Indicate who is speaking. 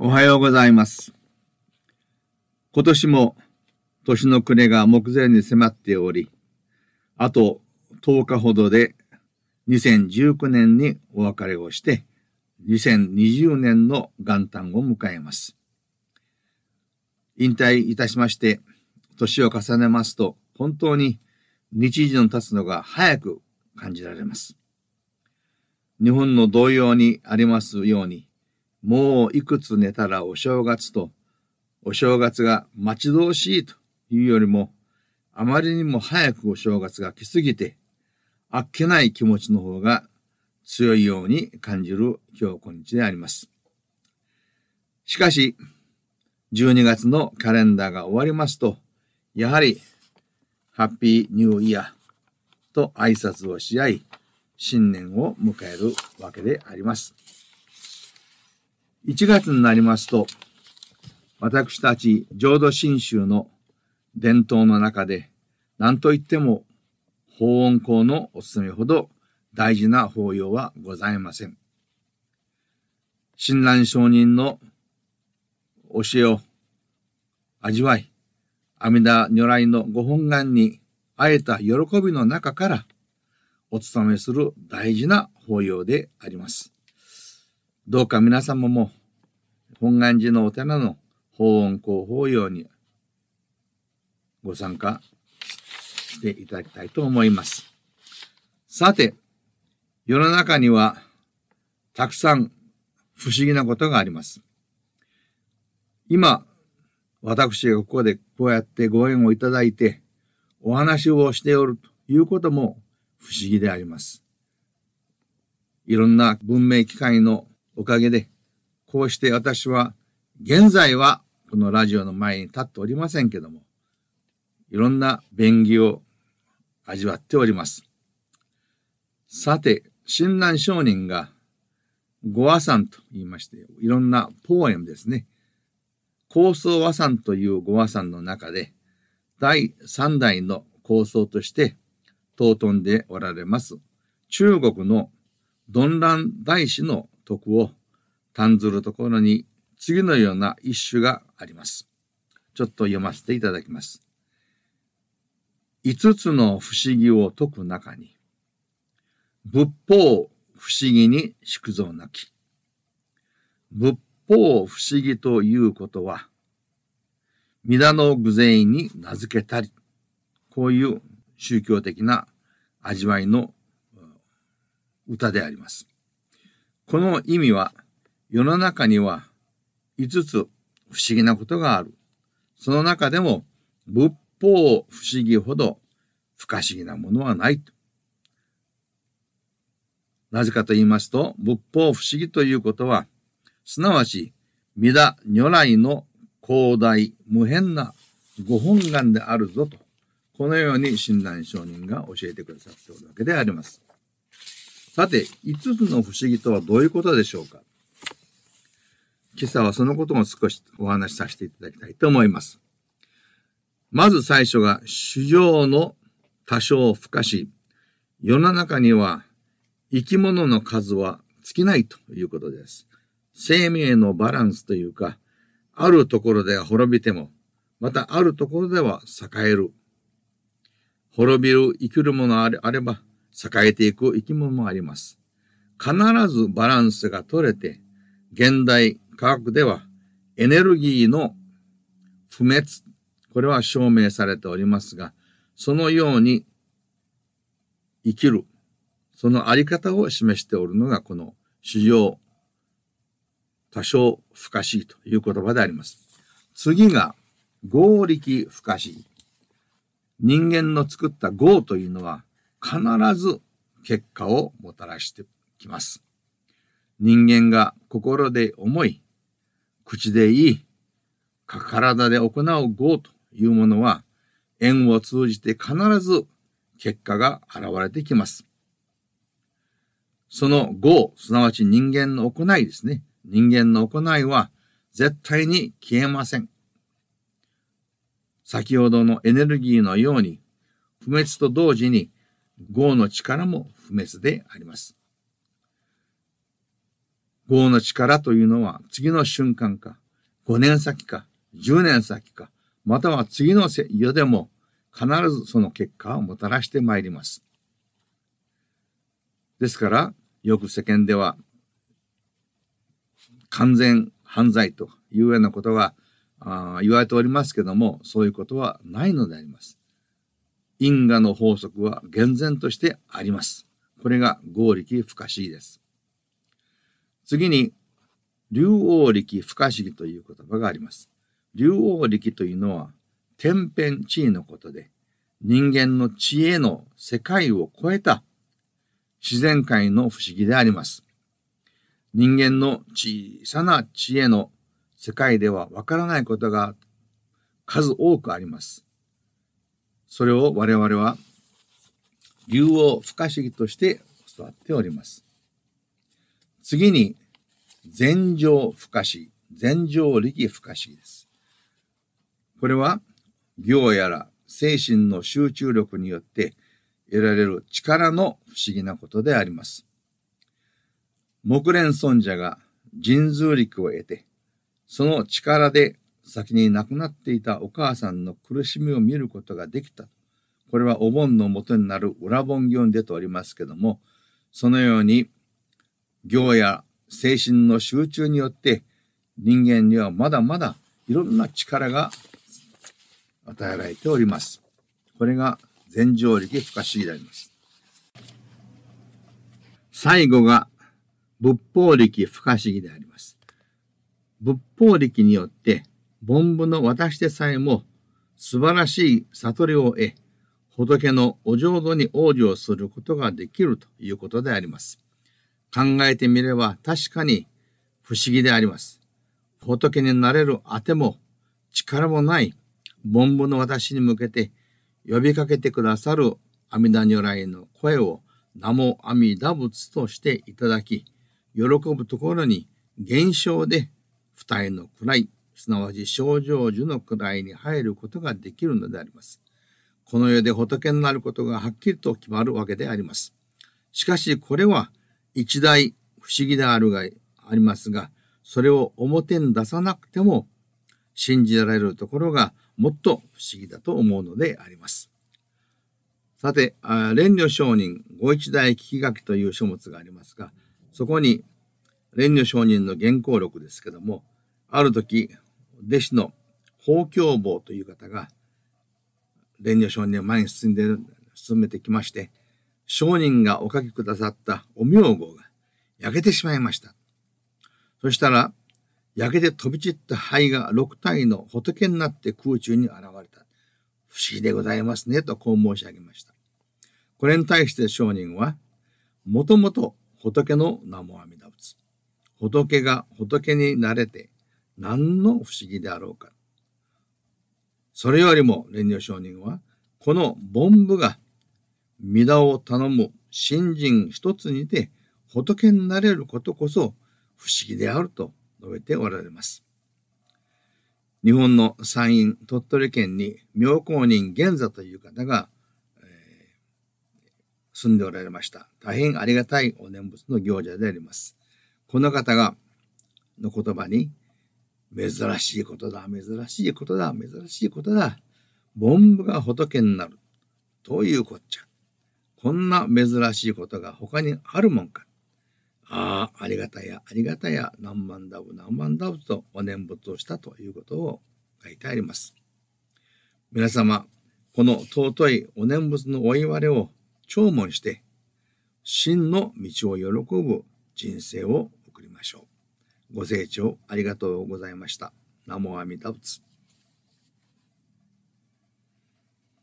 Speaker 1: おはようございます。今年も年の暮れが目前に迫っており、あと10日ほどで2019年にお別れをして、2020年の元旦を迎えます。引退いたしまして、年を重ねますと、本当に日時の経つのが早く感じられます。日本の同様にありますように、もういくつ寝たらお正月と、お正月が待ち遠しいというよりも、あまりにも早くお正月が来すぎて、あっけない気持ちの方が強いように感じる今日今日であります。しかし、12月のカレンダーが終わりますと、やはり、ハッピーニューイヤーと挨拶をし合い、新年を迎えるわけであります。1月になりますと、私たち浄土真宗の伝統の中で、何と言っても法音校のお勤めほど大事な法要はございません。親鸞上人の教えを味わい、阿弥陀如来のご本願に会えた喜びの中からお勤めする大事な法要であります。どうか皆様も本願寺のお寺の法音公法要にご参加していただきたいと思います。さて、世の中にはたくさん不思議なことがあります。今、私がここでこうやってご縁をいただいてお話をしておるということも不思議であります。いろんな文明機械のおかげで、こうして私は、現在はこのラジオの前に立っておりませんけども、いろんな便宜を味わっております。さて、親鸞上人が、ご和算と言いまして、いろんなポエムですね。高僧和算というご和算の中で、第三代の構想として、尊んでおられます。中国の鈍乱大師の徳を単ずるところに次のような一首があります。ちょっと読ませていただきます。五つの不思議を解く中に、仏法不思議に宿蔵なき。仏法不思議ということは、皆の偶然に名付けたり、こういう宗教的な味わいの歌であります。この意味は、世の中には5つ不思議なことがある。その中でも、仏法不思議ほど不可思議なものはない。なぜかと言いますと、仏法不思議ということは、すなわち、弥陀如来の広大無辺なご本願であるぞと、このように親鸞上人が教えてくださっておるわけであります。さて、五つの不思議とはどういうことでしょうか今朝はそのことも少しお話しさせていただきたいと思います。まず最初が、主情の多少不可視。世の中には生き物の数は尽きないということです。生命のバランスというか、あるところでは滅びても、またあるところでは栄える。滅びる生きるものあれあれば、栄えていく生き物もあります。必ずバランスが取れて、現代科学ではエネルギーの不滅、これは証明されておりますが、そのように生きる、そのあり方を示しておるのがこの主要多少不可思議という言葉であります。次が合力不可思議。人間の作った業というのは必ず結果をもたらしてきます。人間が心で思い、口で言い、体で行う業というものは縁を通じて必ず結果が現れてきます。その業、すなわち人間の行いですね。人間の行いは絶対に消えません。先ほどのエネルギーのように、不滅と同時に、業の力も不滅であります。業の力というのは次の瞬間か、5年先か、10年先か、または次の世でも必ずその結果をもたらしてまいります。ですから、よく世間では完全犯罪というようなことが言われておりますけども、そういうことはないのであります。因果の法則は厳然としてあります。これが合力不可思議です。次に、竜王力不可思議という言葉があります。竜王力というのは天変地異のことで、人間の知恵の世界を超えた自然界の不思議であります。人間の小さな知恵の世界ではわからないことが数多くあります。それを我々は竜王不可思議として教わっております。次に、禅情不可思議、禅情力不可思議です。これは、行やら精神の集中力によって得られる力の不思議なことであります。木蓮尊者が神通力を得て、その力で先に亡くなっていたお母さんの苦しみを見ることができた。これはお盆の元になる裏盆行に出ておりますけども、そのように行や精神の集中によって人間にはまだまだいろんな力が与えられております。これが全上力不可思議であります。最後が仏法力不可思議であります。仏法力によって凡夫の私でさえも素晴らしい悟りを得、仏のお浄土に往生することができるということであります。考えてみれば確かに不思議であります。仏になれるあても力もない凡夫の私に向けて呼びかけてくださる阿弥陀如来の声を名も阿弥陀仏としていただき、喜ぶところに現象で二重の位、すなわち症状樹の位に入ることができるのであります。この世で仏になることがはっきりと決まるわけであります。しかしこれは一大不思議であるがありますが、それを表に出さなくても信じられるところがもっと不思議だと思うのであります。さて、蓮如上人ご一代聞き書きという書物がありますが、そこに蓮如上人の原稿録ですけども、ある時、弟子の法教坊という方が、蓮如上人を前に進んで、進めてきまして、上人がお書きくださったお名号が焼けてしまいました。そしたら、焼けて飛び散った灰が六体の仏になって空中に現れた。不思議でございますね、とこう申し上げました。これに対して商人は、もともと仏の名も阿弥陀仏。仏が仏になれて何の不思議であろうか。それよりも蓮如上人は、この凡夫が皆を頼む信心一つにて仏になれることこそ不思議であると述べておられます。日本の山陰鳥取県に妙高人玄座という方が、えー、住んでおられました。大変ありがたいお念仏の行者であります。この方が、の言葉に、珍しいことだ、珍しいことだ、珍しいことだ。凡夫が仏になる。というこっちゃ。こんな珍しいことが他にあるもんか。ああ、ありがたや、ありがたや、何万ダブ、何万ダブとお念仏をしたということを書いてあります。皆様、この尊いお念仏のお言われを聴聞して、真の道を喜ぶ人生を送りましょう。ご清聴ありがとうございました。南無阿弥陀仏。